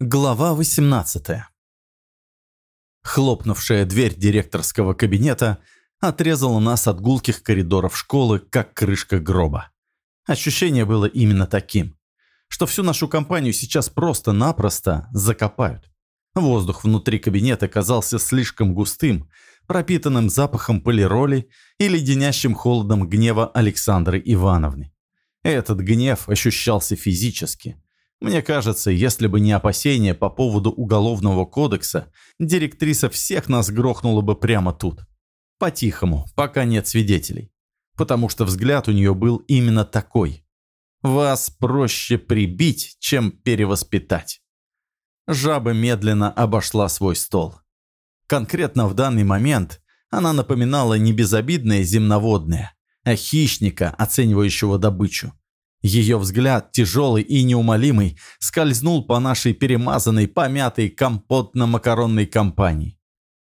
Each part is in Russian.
Глава 18 Хлопнувшая дверь директорского кабинета отрезала нас от гулких коридоров школы, как крышка гроба. Ощущение было именно таким, что всю нашу компанию сейчас просто-напросто закопают. Воздух внутри кабинета казался слишком густым, пропитанным запахом полироли и леденящим холодом гнева Александры Ивановны. Этот гнев ощущался физически – мне кажется, если бы не опасения по поводу уголовного кодекса, директриса всех нас грохнула бы прямо тут. По-тихому, пока нет свидетелей. Потому что взгляд у нее был именно такой. Вас проще прибить, чем перевоспитать. Жаба медленно обошла свой стол. Конкретно в данный момент она напоминала не безобидное земноводное, а хищника, оценивающего добычу. Ее взгляд, тяжелый и неумолимый, скользнул по нашей перемазанной, помятой компотно-макаронной компании.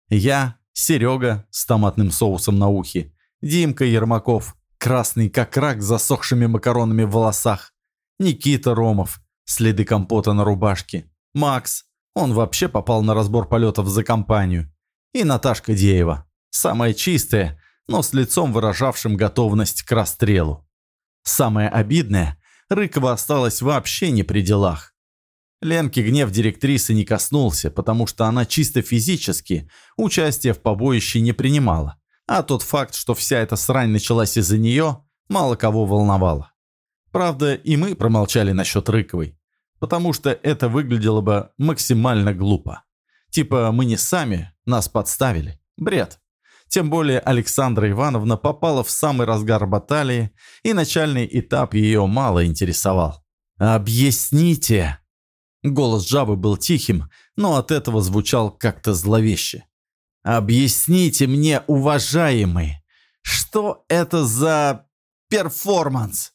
Я, Серега с томатным соусом на ухе, Димка Ермаков, красный как рак с засохшими макаронами в волосах, Никита Ромов, следы компота на рубашке, Макс, он вообще попал на разбор полетов за компанию, и Наташка Деева, самая чистая, но с лицом выражавшим готовность к расстрелу. Самое обидное, Рыкова осталась вообще не при делах. Ленке гнев директрисы не коснулся, потому что она чисто физически участие в побоище не принимала. А тот факт, что вся эта срань началась из-за нее, мало кого волновало. Правда, и мы промолчали насчет Рыковой, потому что это выглядело бы максимально глупо. Типа мы не сами, нас подставили. Бред. Тем более Александра Ивановна попала в самый разгар баталии, и начальный этап ее мало интересовал. «Объясните!» Голос жабы был тихим, но от этого звучал как-то зловеще. «Объясните мне, уважаемый, что это за перформанс?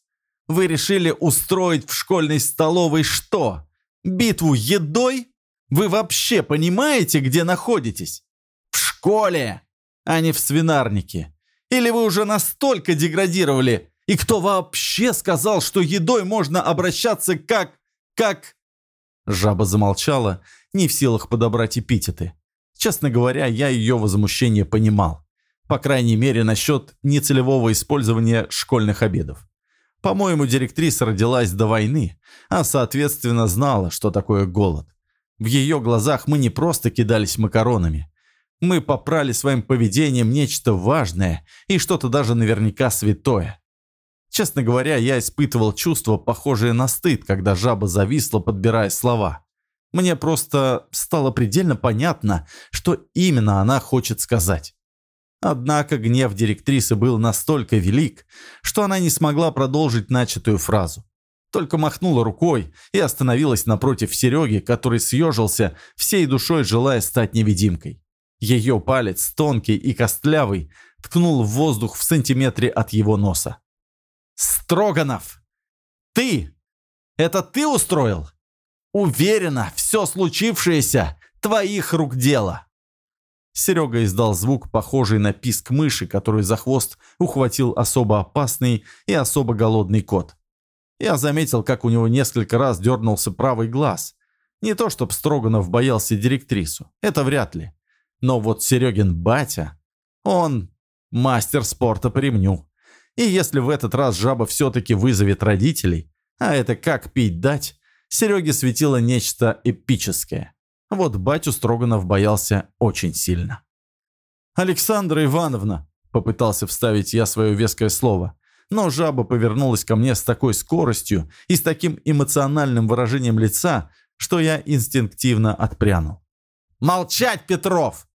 Вы решили устроить в школьной столовой что? Битву едой? Вы вообще понимаете, где находитесь? В школе! А не в свинарнике? Или вы уже настолько деградировали? И кто вообще сказал, что едой можно обращаться как... как...» Жаба замолчала, не в силах подобрать эпитеты. Честно говоря, я ее возмущение понимал. По крайней мере, насчет нецелевого использования школьных обедов. По-моему, директриса родилась до войны, а соответственно знала, что такое голод. В ее глазах мы не просто кидались макаронами. Мы попрали своим поведением нечто важное и что-то даже наверняка святое. Честно говоря, я испытывал чувство, похожее на стыд, когда жаба зависла, подбирая слова. Мне просто стало предельно понятно, что именно она хочет сказать. Однако гнев директрисы был настолько велик, что она не смогла продолжить начатую фразу. Только махнула рукой и остановилась напротив Сереги, который съежился, всей душой желая стать невидимкой. Ее палец, тонкий и костлявый, ткнул в воздух в сантиметре от его носа. «Строганов! Ты! Это ты устроил? Уверена, все случившееся твоих рук дело!» Серега издал звук, похожий на писк мыши, который за хвост ухватил особо опасный и особо голодный кот. Я заметил, как у него несколько раз дернулся правый глаз. Не то, чтобы Строганов боялся директрису, это вряд ли. Но вот Серегин батя, он мастер спорта по ремню. И если в этот раз жаба все-таки вызовет родителей, а это как пить дать, Сереге светило нечто эпическое. Вот батю Строганов боялся очень сильно. «Александра Ивановна!» – попытался вставить я свое веское слово. Но жаба повернулась ко мне с такой скоростью и с таким эмоциональным выражением лица, что я инстинктивно отпрянул. «Молчать, Петров!»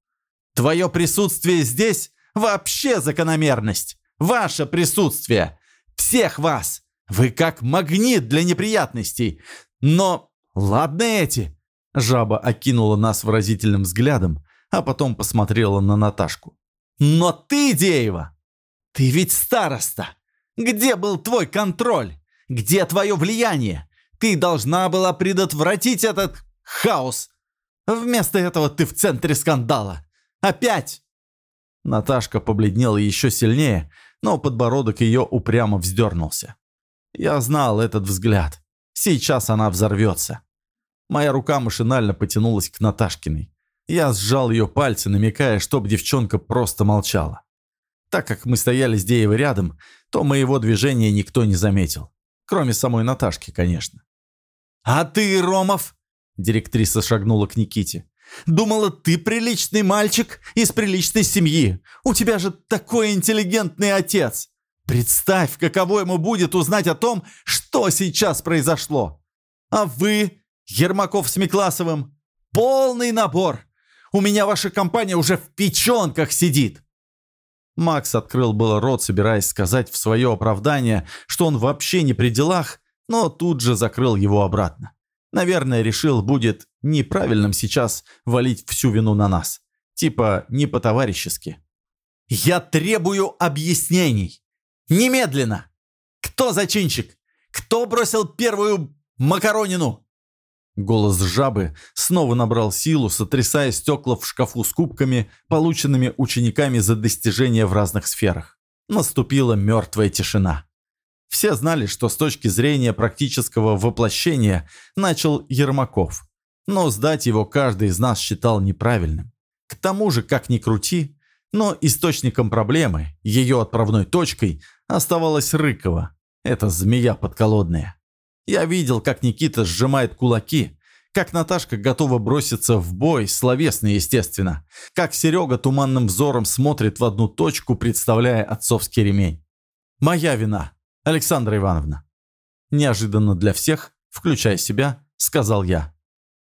Твое присутствие здесь вообще закономерность. Ваше присутствие. Всех вас. Вы как магнит для неприятностей. Но ладно эти. Жаба окинула нас выразительным взглядом, а потом посмотрела на Наташку. Но ты, Деева, ты ведь староста. Где был твой контроль? Где твое влияние? Ты должна была предотвратить этот хаос. Вместо этого ты в центре скандала. Опять!» Наташка побледнела еще сильнее, но подбородок ее упрямо вздернулся. Я знал этот взгляд. Сейчас она взорвется. Моя рука машинально потянулась к Наташкиной. Я сжал ее пальцы, намекая, чтоб девчонка просто молчала. Так как мы стояли с Деевой рядом, то моего движения никто не заметил. Кроме самой Наташки, конечно. «А ты, Ромов?» Директриса шагнула к Никите. «Думала, ты приличный мальчик из приличной семьи. У тебя же такой интеллигентный отец. Представь, каково ему будет узнать о том, что сейчас произошло. А вы, Ермаков с Микласовым, полный набор. У меня ваша компания уже в печенках сидит. Макс открыл было рот, собираясь сказать в свое оправдание, что он вообще не при делах, но тут же закрыл его обратно. Наверное, решил, будет неправильным сейчас валить всю вину на нас. Типа не по-товарищески. «Я требую объяснений! Немедленно! Кто зачинщик? Кто бросил первую макаронину?» Голос жабы снова набрал силу, сотрясая стекла в шкафу с кубками, полученными учениками за достижения в разных сферах. Наступила мертвая тишина. Все знали, что с точки зрения практического воплощения начал Ермаков. Но сдать его каждый из нас считал неправильным. К тому же, как ни крути, но источником проблемы, ее отправной точкой, оставалась Рыкова. Это змея подколодная. Я видел, как Никита сжимает кулаки, как Наташка готова броситься в бой, словесно, естественно, как Серега туманным взором смотрит в одну точку, представляя отцовский ремень. «Моя вина, Александра Ивановна». Неожиданно для всех, включая себя, сказал я.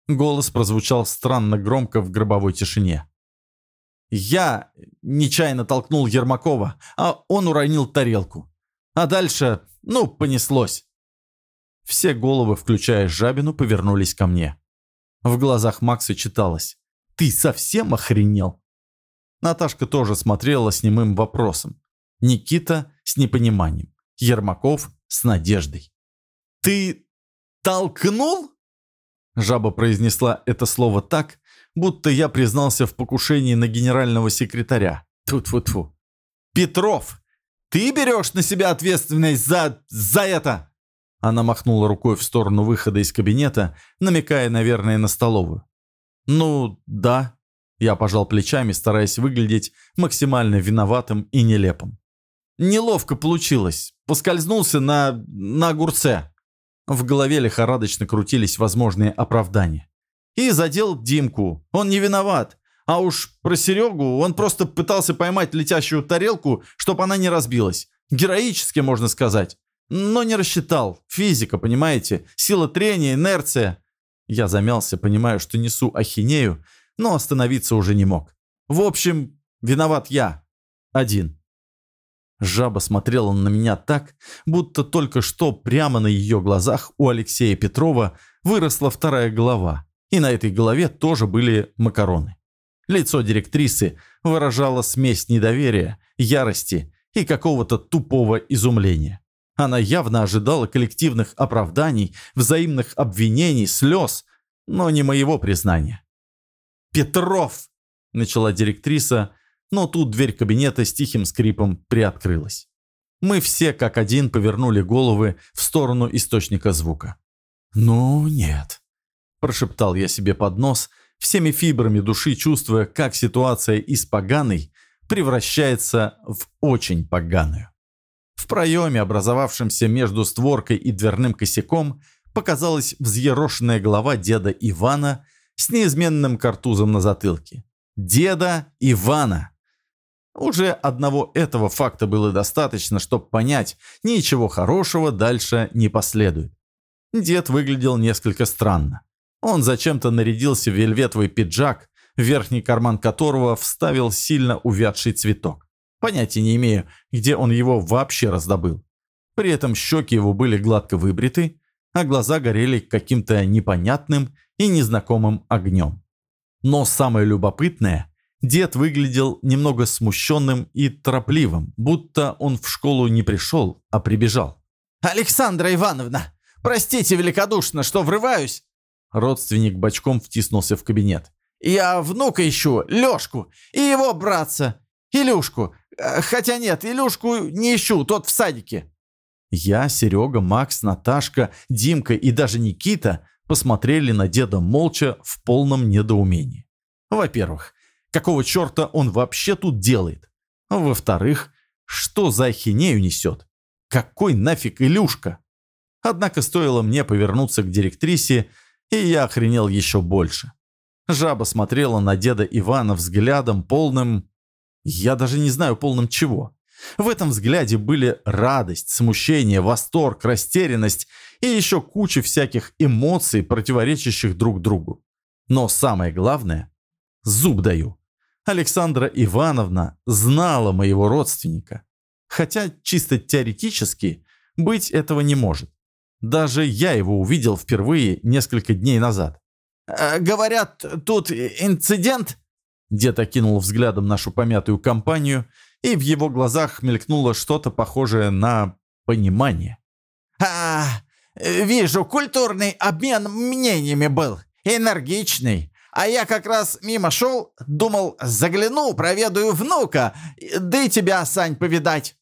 Голос прозвучал странно громко в гробовой тишине. Я нечаянно толкнул Ермакова, а он уронил тарелку. А дальше, ну, понеслось. Все головы, включая Жабину, повернулись ко мне. В глазах Макса читалось «Ты совсем охренел?» Наташка тоже смотрела с немым вопросом. Никита с непониманием. Ермаков с надеждой. «Ты толкнул?» Жаба произнесла это слово так, будто я признался в покушении на генерального секретаря. Тут-фу-тфу. «Петров, ты берешь на себя ответственность за... за это?» Она махнула рукой в сторону выхода из кабинета, намекая, наверное, на столовую. «Ну, да». Я пожал плечами, стараясь выглядеть максимально виноватым и нелепым. «Неловко получилось. Поскользнулся на... на огурце». В голове лихорадочно крутились возможные оправдания. И задел Димку. Он не виноват. А уж про Серегу он просто пытался поймать летящую тарелку, чтобы она не разбилась. Героически, можно сказать. Но не рассчитал. Физика, понимаете? Сила трения, инерция. Я замялся, понимая, что несу ахинею, но остановиться уже не мог. В общем, виноват я. Один. Жаба смотрела на меня так, будто только что прямо на ее глазах у Алексея Петрова выросла вторая голова. И на этой голове тоже были макароны. Лицо директрисы выражало смесь недоверия, ярости и какого-то тупого изумления. Она явно ожидала коллективных оправданий, взаимных обвинений, слез, но не моего признания. «Петров!» – начала директриса, но тут дверь кабинета с тихим скрипом приоткрылась. Мы все как один повернули головы в сторону источника звука. «Ну нет», – прошептал я себе под нос, всеми фибрами души чувствуя, как ситуация из поганой превращается в очень поганую. В проеме, образовавшемся между створкой и дверным косяком, показалась взъерошенная голова деда Ивана с неизменным картузом на затылке. Деда Ивана! Уже одного этого факта было достаточно, чтобы понять, ничего хорошего дальше не последует. Дед выглядел несколько странно. Он зачем-то нарядился в вельветовый пиджак, в верхний карман которого вставил сильно увядший цветок. Понятия не имею, где он его вообще раздобыл. При этом щеки его были гладко выбриты, а глаза горели каким-то непонятным и незнакомым огнем. Но самое любопытное, дед выглядел немного смущенным и торопливым, будто он в школу не пришел, а прибежал. «Александра Ивановна, простите великодушно, что врываюсь!» Родственник бочком втиснулся в кабинет. «Я внука ищу, Лешку, и его братца, Илюшку. Э, хотя нет, Илюшку не ищу, тот в садике». Я, Серега, Макс, Наташка, Димка и даже Никита посмотрели на деда молча в полном недоумении. Во-первых, какого черта он вообще тут делает? Во-вторых, что за ахинею несет? Какой нафиг Илюшка? Однако стоило мне повернуться к директрисе, и я охренел еще больше. Жаба смотрела на деда Ивана взглядом полным... Я даже не знаю полным чего. В этом взгляде были радость, смущение, восторг, растерянность и еще куча всяких эмоций, противоречащих друг другу. Но самое главное, зуб даю, Александра Ивановна знала моего родственника. Хотя чисто теоретически быть этого не может. Даже я его увидел впервые несколько дней назад. «Э, «Говорят, тут инцидент?» Дед окинул взглядом нашу помятую компанию, и в его глазах мелькнуло что-то похожее на понимание. «А, вижу, культурный обмен мнениями был. Энергичный. А я как раз мимо шел, думал, загляну, проведаю внука, да тебя, Сань, повидать».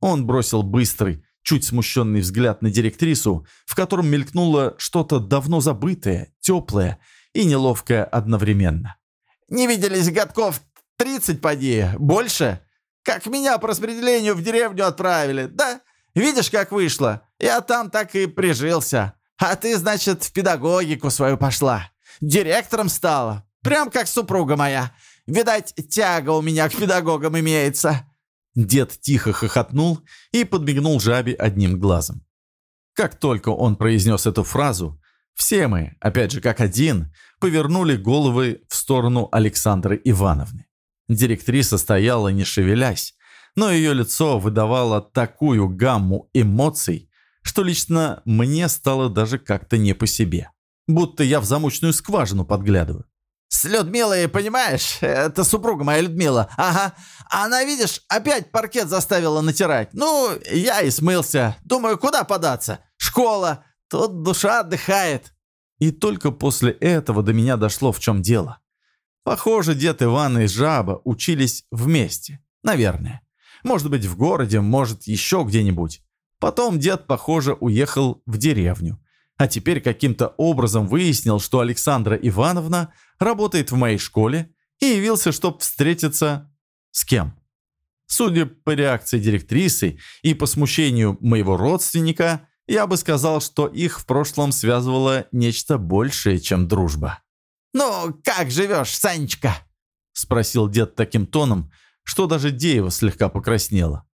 Он бросил быстрый, чуть смущенный взгляд на директрису, в котором мелькнуло что-то давно забытое, теплое и неловкое одновременно. «Не виделись годков тридцать поди, больше? Как меня по распределению в деревню отправили, да? Видишь, как вышло? Я там так и прижился. А ты, значит, в педагогику свою пошла. Директором стала. Прям как супруга моя. Видать, тяга у меня к педагогам имеется». Дед тихо хохотнул и подмигнул жабе одним глазом. Как только он произнес эту фразу, все мы, опять же как один, повернули головы в сторону Александры Ивановны. Директриса стояла не шевелясь, но ее лицо выдавало такую гамму эмоций, что лично мне стало даже как-то не по себе. Будто я в замочную скважину подглядываю. «С Людмилой, понимаешь? Это супруга моя Людмила. Ага. Она, видишь, опять паркет заставила натирать. Ну, я и смылся. Думаю, куда податься? Школа. Тут душа отдыхает». И только после этого до меня дошло, в чем дело. Похоже, дед Иван и Жаба учились вместе. Наверное. Может быть, в городе, может, еще где-нибудь. Потом дед, похоже, уехал в деревню а теперь каким-то образом выяснил, что Александра Ивановна работает в моей школе и явился, чтобы встретиться с кем. Судя по реакции директрисы и по смущению моего родственника, я бы сказал, что их в прошлом связывало нечто большее, чем дружба. «Ну, как живешь, Санечка?» — спросил дед таким тоном, что даже Деева слегка покраснела.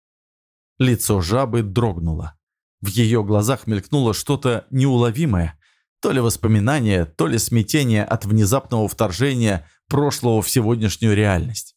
Лицо жабы дрогнуло. В ее глазах мелькнуло что-то неуловимое, то ли воспоминание, то ли смятение от внезапного вторжения прошлого в сегодняшнюю реальность.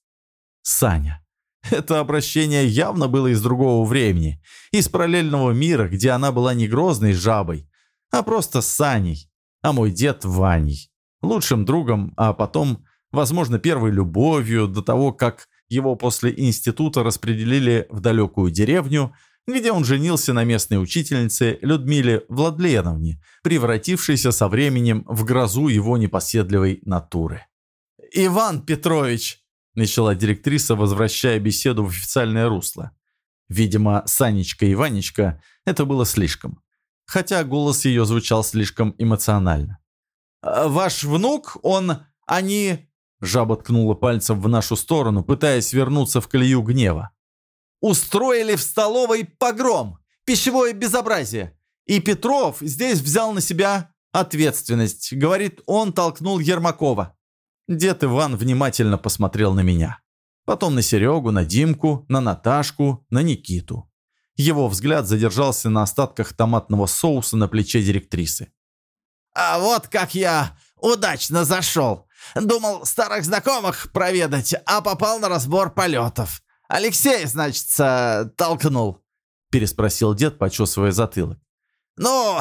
Саня. Это обращение явно было из другого времени, из параллельного мира, где она была не грозной жабой, а просто Саней, а мой дед Ваней, лучшим другом, а потом, возможно, первой любовью до того, как его после института распределили в далекую деревню, где он женился на местной учительнице Людмиле Владленовне, превратившейся со временем в грозу его непоседливой натуры. «Иван Петрович!» – начала директриса, возвращая беседу в официальное русло. Видимо, Санечка и Ванечка – это было слишком. Хотя голос ее звучал слишком эмоционально. «А «Ваш внук, он... они...» Жаба ткнула пальцем в нашу сторону, пытаясь вернуться в колею гнева. Устроили в столовой погром, пищевое безобразие. И Петров здесь взял на себя ответственность. Говорит, он толкнул Ермакова. Дед Иван внимательно посмотрел на меня. Потом на Серегу, на Димку, на Наташку, на Никиту. Его взгляд задержался на остатках томатного соуса на плече директрисы. «А вот как я удачно зашел. Думал старых знакомых проведать, а попал на разбор полетов. Алексей, значит, толкнул?» Переспросил дед, почесывая затылок. «Ну,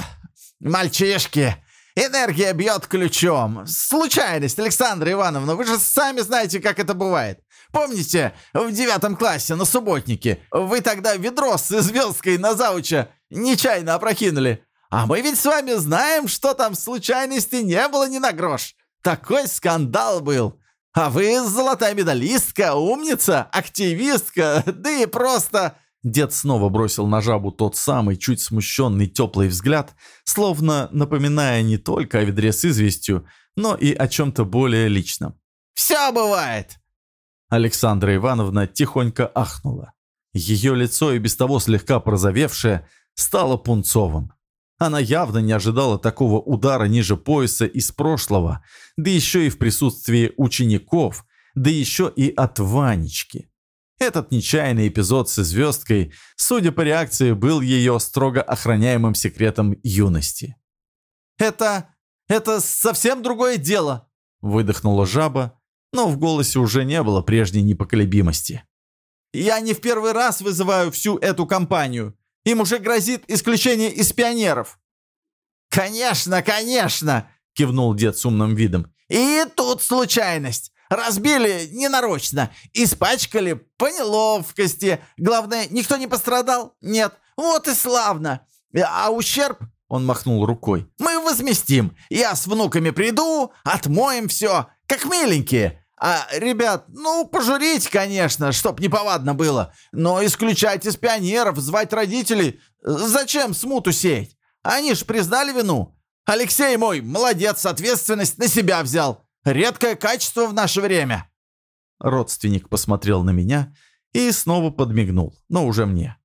мальчишки, энергия бьет ключом. Случайность, Александра Ивановна, вы же сами знаете, как это бывает. Помните, в девятом классе на субботнике вы тогда ведро с звездкой на зауча нечаянно опрокинули? А мы ведь с вами знаем, что там случайности не было ни на грош. Такой скандал был. А вы золотая медалистка, умница, активистка, да и просто Дед снова бросил на жабу тот самый, чуть смущенный, теплый взгляд, словно напоминая не только о ведре с известью, но и о чем-то более личном. «Все бывает!» Александра Ивановна тихонько ахнула. Ее лицо, и без того слегка прозовевшее, стало пунцовым. Она явно не ожидала такого удара ниже пояса из прошлого, да еще и в присутствии учеников, да еще и от Ванечки. Этот нечаянный эпизод с звездкой, судя по реакции, был ее строго охраняемым секретом юности. «Это... это совсем другое дело!» выдохнула жаба, но в голосе уже не было прежней непоколебимости. «Я не в первый раз вызываю всю эту компанию. Им уже грозит исключение из пионеров». «Конечно, конечно!» — кивнул дед с умным видом. «И тут случайность. Разбили ненарочно, испачкали по неловкости. Главное, никто не пострадал? Нет. Вот и славно. А ущерб он махнул рукой. «Мы возместим. Я с внуками приду, отмоем все, как миленькие. А, ребят, ну, пожурить, конечно, чтоб неповадно было. Но исключать из пионеров, звать родителей. Зачем смуту сеять? Они ж признали вину. Алексей мой, молодец, ответственность на себя взял. Редкое качество в наше время». Родственник посмотрел на меня и снова подмигнул, но уже мне.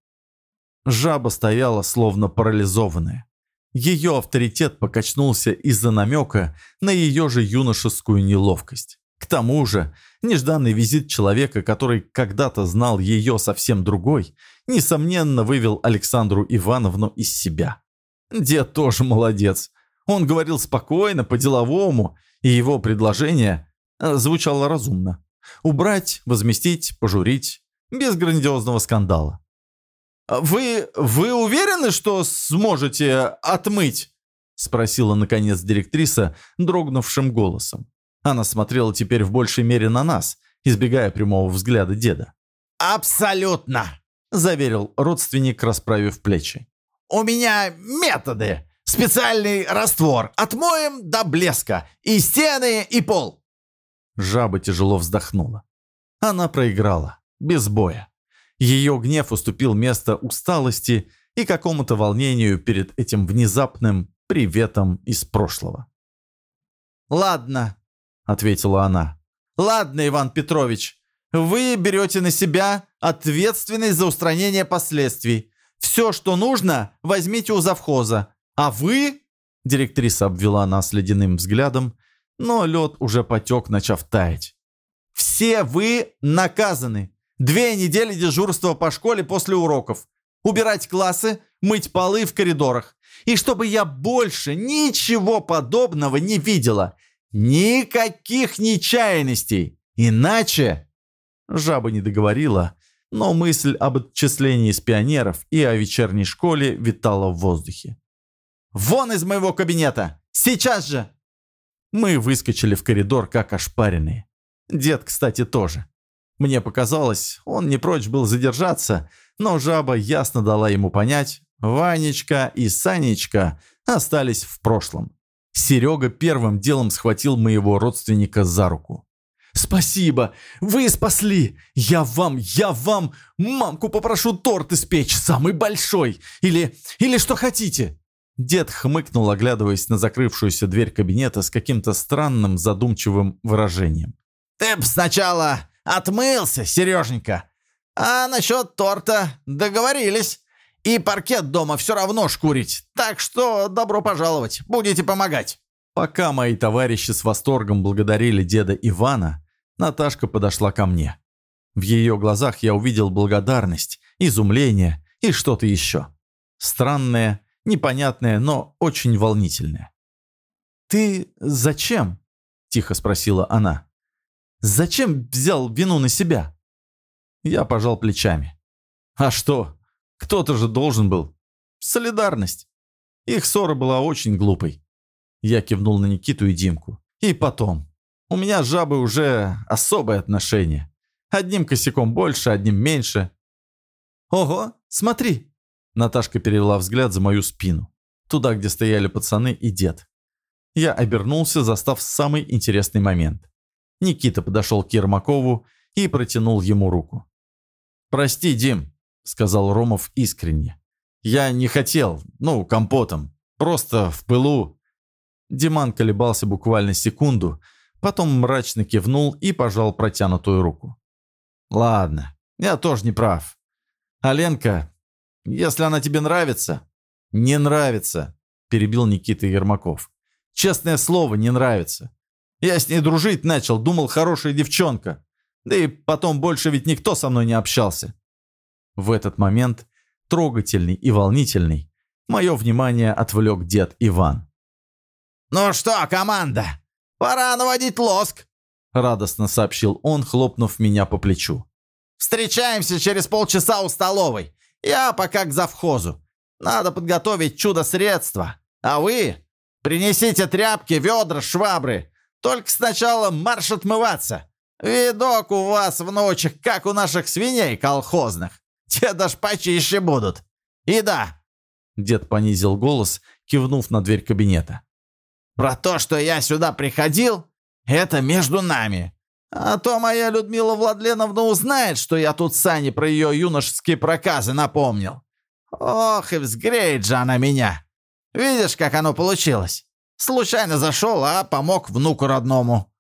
Жаба стояла, словно парализованная. Ее авторитет покачнулся из-за намека на ее же юношескую неловкость. К тому же, нежданный визит человека, который когда-то знал ее совсем другой, несомненно вывел Александру Ивановну из себя. Дед тоже молодец. Он говорил спокойно, по-деловому, и его предложение э, звучало разумно. Убрать, возместить, пожурить, без грандиозного скандала. «Вы... вы уверены, что сможете отмыть?» Спросила, наконец, директриса дрогнувшим голосом. Она смотрела теперь в большей мере на нас, избегая прямого взгляда деда. «Абсолютно!» – заверил родственник, расправив плечи. «У меня методы. Специальный раствор. Отмоем до блеска. И стены, и пол». Жаба тяжело вздохнула. Она проиграла. Без боя. Ее гнев уступил место усталости и какому-то волнению перед этим внезапным приветом из прошлого. «Ладно», — ответила она. «Ладно, Иван Петрович, вы берете на себя ответственность за устранение последствий. Все, что нужно, возьмите у завхоза. А вы...» Директриса обвела нас ледяным взглядом, но лед уже потек, начав таять. «Все вы наказаны. Две недели дежурства по школе после уроков. Убирать классы, мыть полы в коридорах. И чтобы я больше ничего подобного не видела. Никаких нечаянностей. Иначе... Жаба не договорила, но мысль об отчислении из пионеров и о вечерней школе витала в воздухе. «Вон из моего кабинета! Сейчас же!» Мы выскочили в коридор, как ошпаренные. Дед, кстати, тоже. Мне показалось, он не прочь был задержаться, но жаба ясно дала ему понять, Ванечка и Санечка остались в прошлом. Серега первым делом схватил моего родственника за руку. «Спасибо! Вы спасли! Я вам, я вам! Мамку попрошу торт испечь, самый большой! Или, или что хотите!» Дед хмыкнул, оглядываясь на закрывшуюся дверь кабинета с каким-то странным задумчивым выражением. «Ты б сначала Отмылся, Сереженька. А насчет торта договорились. И паркет дома все равно шкурить. Так что добро пожаловать. Будете помогать. Пока мои товарищи с восторгом благодарили деда Ивана, Наташка подошла ко мне. В ее глазах я увидел благодарность, изумление и что-то еще. Странное, непонятное, но очень волнительное. «Ты зачем?» – тихо спросила она. Зачем взял вину на себя?» Я пожал плечами. «А что? Кто-то же должен был. Солидарность. Их ссора была очень глупой». Я кивнул на Никиту и Димку. «И потом. У меня с жабой уже особое отношение. Одним косяком больше, одним меньше». «Ого, смотри!» Наташка перевела взгляд за мою спину. Туда, где стояли пацаны и дед. Я обернулся, застав самый интересный момент. Никита подошел к Ермакову и протянул ему руку. «Прости, Дим, — сказал Ромов искренне. «Я не хотел, ну, компотом. Просто в пылу». Диман колебался буквально секунду, потом мрачно кивнул и пожал протянутую руку. «Ладно, я тоже не прав. Аленка, если она тебе нравится...» «Не нравится», — перебил Никита Ермаков. «Честное слово, не нравится. Я с ней дружить начал, думал, хорошая девчонка. Да и потом больше ведь никто со мной не общался». В этот момент, трогательный и волнительный, мое внимание отвлек дед Иван. «Ну что, команда, пора наводить лоск!» Радостно сообщил он, хлопнув меня по плечу. «Встречаемся через полчаса у столовой. Я пока к завхозу. Надо подготовить чудо-средства. А вы принесите тряпки, ведра, швабры. Только сначала марш отмываться. Видок у вас, внучек, как у наших свиней колхозных. Те даже почище будут. И да». Дед понизил голос, кивнув на дверь кабинета. Про то, что я сюда приходил, это между нами. А то моя Людмила Владленовна узнает, что я тут Сане про ее юношеские проказы напомнил. Ох, и взгреет же она меня. Видишь, как оно получилось? Случайно зашел, а помог внуку родному.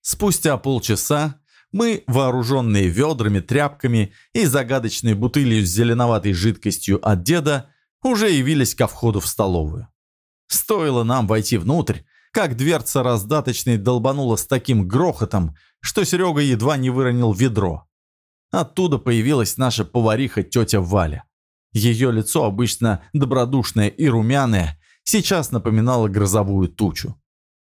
Спустя полчаса мы, вооруженные ведрами, тряпками и загадочной бутылью с зеленоватой жидкостью от деда, уже явились ко входу в столовую. Стоило нам войти внутрь, как дверца раздаточной долбанула с таким грохотом, что Серега едва не выронил ведро. Оттуда появилась наша повариха тетя Валя. Ее лицо, обычно добродушное и румяное, сейчас напоминало грозовую тучу.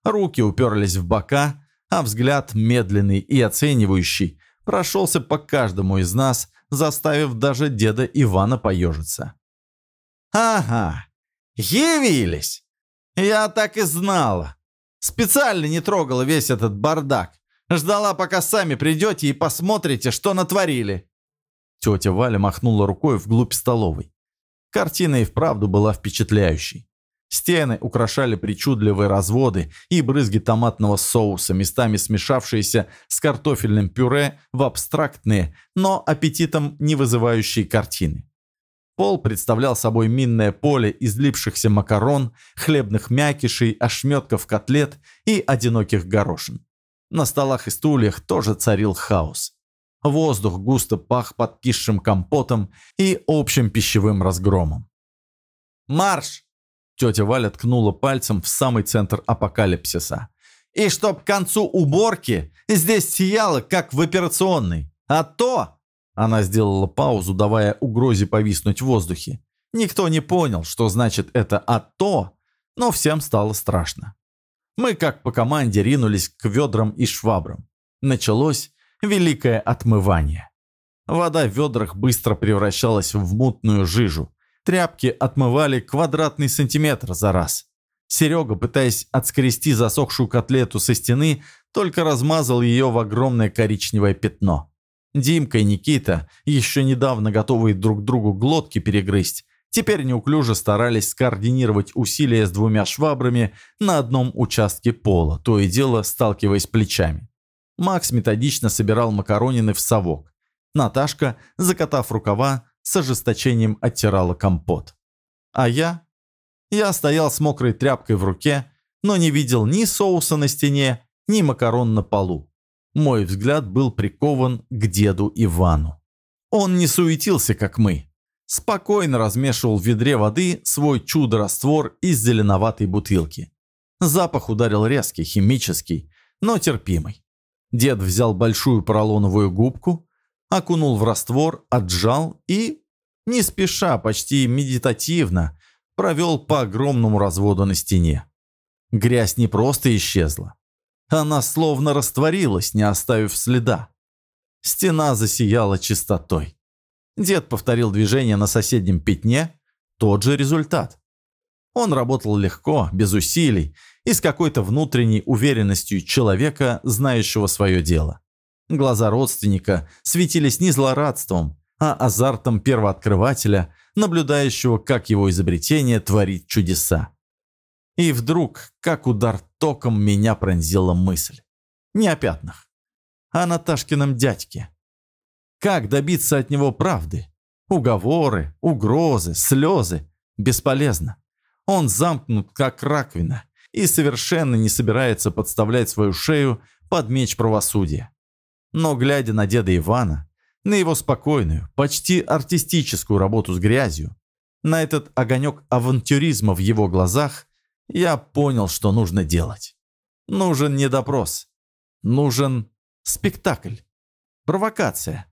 Руки уперлись в бока, а взгляд, медленный и оценивающий, прошелся по каждому из нас, заставив даже деда Ивана поежиться. «Ага, явились!» «Я так и знала. Специально не трогала весь этот бардак. Ждала, пока сами придете и посмотрите, что натворили». Тетя Валя махнула рукой вглубь столовой. Картина и вправду была впечатляющей. Стены украшали причудливые разводы и брызги томатного соуса, местами смешавшиеся с картофельным пюре в абстрактные, но аппетитом не вызывающие картины. Пол представлял собой минное поле излипшихся макарон, хлебных мякишей, ошметков котлет и одиноких горошин. На столах и стульях тоже царил хаос. Воздух густо пах подкисшим компотом и общим пищевым разгромом. «Марш!» – тетя Валя ткнула пальцем в самый центр апокалипсиса. «И чтоб к концу уборки здесь сияло, как в операционной. А то она сделала паузу, давая угрозе повиснуть в воздухе. Никто не понял, что значит это «а то», но всем стало страшно. Мы, как по команде, ринулись к ведрам и швабрам. Началось великое отмывание. Вода в ведрах быстро превращалась в мутную жижу. Тряпки отмывали квадратный сантиметр за раз. Серега, пытаясь отскрести засохшую котлету со стены, только размазал ее в огромное коричневое пятно. Димка и Никита, еще недавно готовые друг другу глотки перегрызть, теперь неуклюже старались скоординировать усилия с двумя швабрами на одном участке пола, то и дело сталкиваясь плечами. Макс методично собирал макаронины в совок. Наташка, закатав рукава, с ожесточением оттирала компот. А я? Я стоял с мокрой тряпкой в руке, но не видел ни соуса на стене, ни макарон на полу. Мой взгляд был прикован к деду Ивану. Он не суетился, как мы. Спокойно размешивал в ведре воды свой чудо-раствор из зеленоватой бутылки. Запах ударил резкий, химический, но терпимый. Дед взял большую поролоновую губку, окунул в раствор, отжал и, не спеша, почти медитативно, провел по огромному разводу на стене. Грязь не просто исчезла. Она словно растворилась, не оставив следа. Стена засияла чистотой. Дед повторил движение на соседнем пятне. Тот же результат. Он работал легко, без усилий и с какой-то внутренней уверенностью человека, знающего свое дело. Глаза родственника светились не злорадством, а азартом первооткрывателя, наблюдающего, как его изобретение творит чудеса. И вдруг, как удар током, меня пронзила мысль. Не о пятнах, а о Наташкином дядьке. Как добиться от него правды? Уговоры, угрозы, слезы – бесполезно. Он замкнут, как раковина, и совершенно не собирается подставлять свою шею под меч правосудия. Но глядя на деда Ивана, на его спокойную, почти артистическую работу с грязью, на этот огонек авантюризма в его глазах, я понял, что нужно делать. Нужен не допрос. Нужен спектакль. Провокация.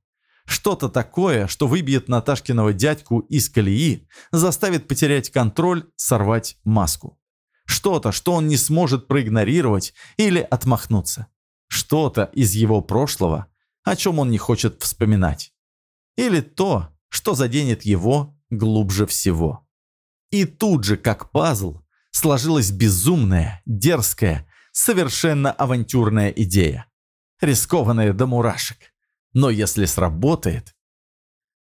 Что-то такое, что выбьет Наташкиного дядьку из колеи, заставит потерять контроль, сорвать маску. Что-то, что он не сможет проигнорировать или отмахнуться. Что-то из его прошлого, о чем он не хочет вспоминать. Или то, что заденет его глубже всего. И тут же, как пазл, сложилась безумная, дерзкая, совершенно авантюрная идея. Рискованная до мурашек. Но если сработает...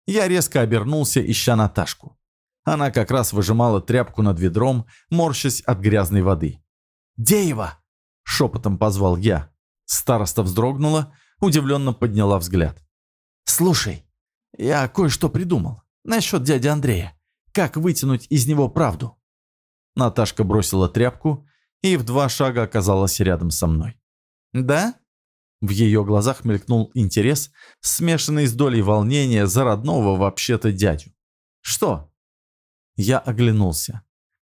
Я резко обернулся, ища Наташку. Она как раз выжимала тряпку над ведром, морщась от грязной воды. «Деева!» — шепотом позвал я. Староста вздрогнула, удивленно подняла взгляд. «Слушай, я кое-что придумал насчет дяди Андрея. Как вытянуть из него правду?» Наташка бросила тряпку и в два шага оказалась рядом со мной. «Да?» В ее глазах мелькнул интерес, смешанный с долей волнения за родного вообще-то дядю. «Что?» Я оглянулся.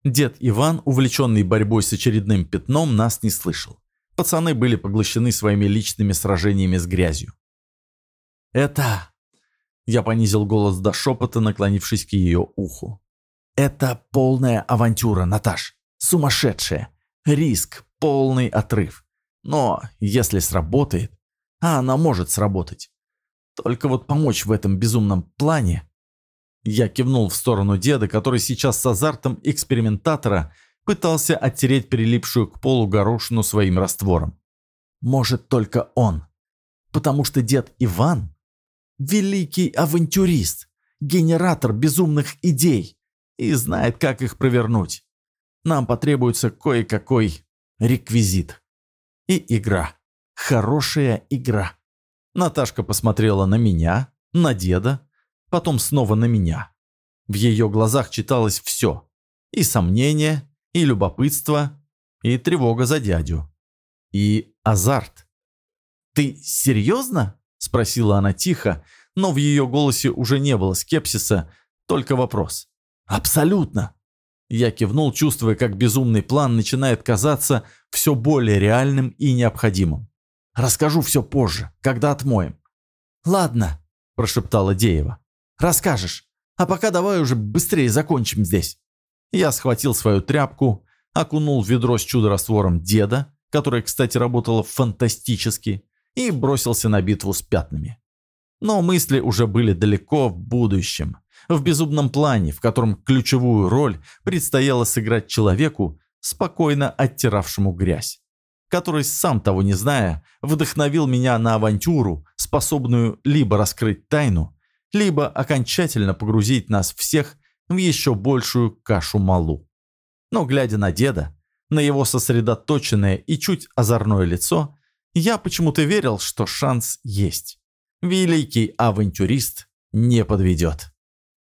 Дед Иван, увлеченный борьбой с очередным пятном, нас не слышал. Пацаны были поглощены своими личными сражениями с грязью. «Это...» Я понизил голос до шепота, наклонившись к ее уху. «Это полная авантюра, Наташ. Сумасшедшая. Риск, полный отрыв. Но если сработает, а она может сработать, только вот помочь в этом безумном плане...» Я кивнул в сторону деда, который сейчас с азартом экспериментатора пытался оттереть прилипшую к полу горошину своим раствором. «Может, только он. Потому что дед Иван – великий авантюрист, генератор безумных идей и знает, как их провернуть. Нам потребуется кое-какой реквизит. И игра. Хорошая игра». Наташка посмотрела на меня, на деда, потом снова на меня. В ее глазах читалось все. И сомнение, и любопытство, и тревога за дядю, и азарт. «Ты серьезно?» – спросила она тихо, но в ее голосе уже не было скепсиса, только вопрос. «Абсолютно!» Я кивнул, чувствуя, как безумный план начинает казаться все более реальным и необходимым. «Расскажу все позже, когда отмоем». «Ладно», – прошептала Деева. «Расскажешь. А пока давай уже быстрее закончим здесь». Я схватил свою тряпку, окунул в ведро с чудо-раствором деда, которое, кстати, работало фантастически, и бросился на битву с пятнами. Но мысли уже были далеко в будущем, в безумном плане, в котором ключевую роль предстояло сыграть человеку, спокойно оттиравшему грязь, который, сам того не зная, вдохновил меня на авантюру, способную либо раскрыть тайну, либо окончательно погрузить нас всех в еще большую кашу малу. Но глядя на деда, на его сосредоточенное и чуть озорное лицо, я почему-то верил, что шанс есть. Великий авантюрист не подведет.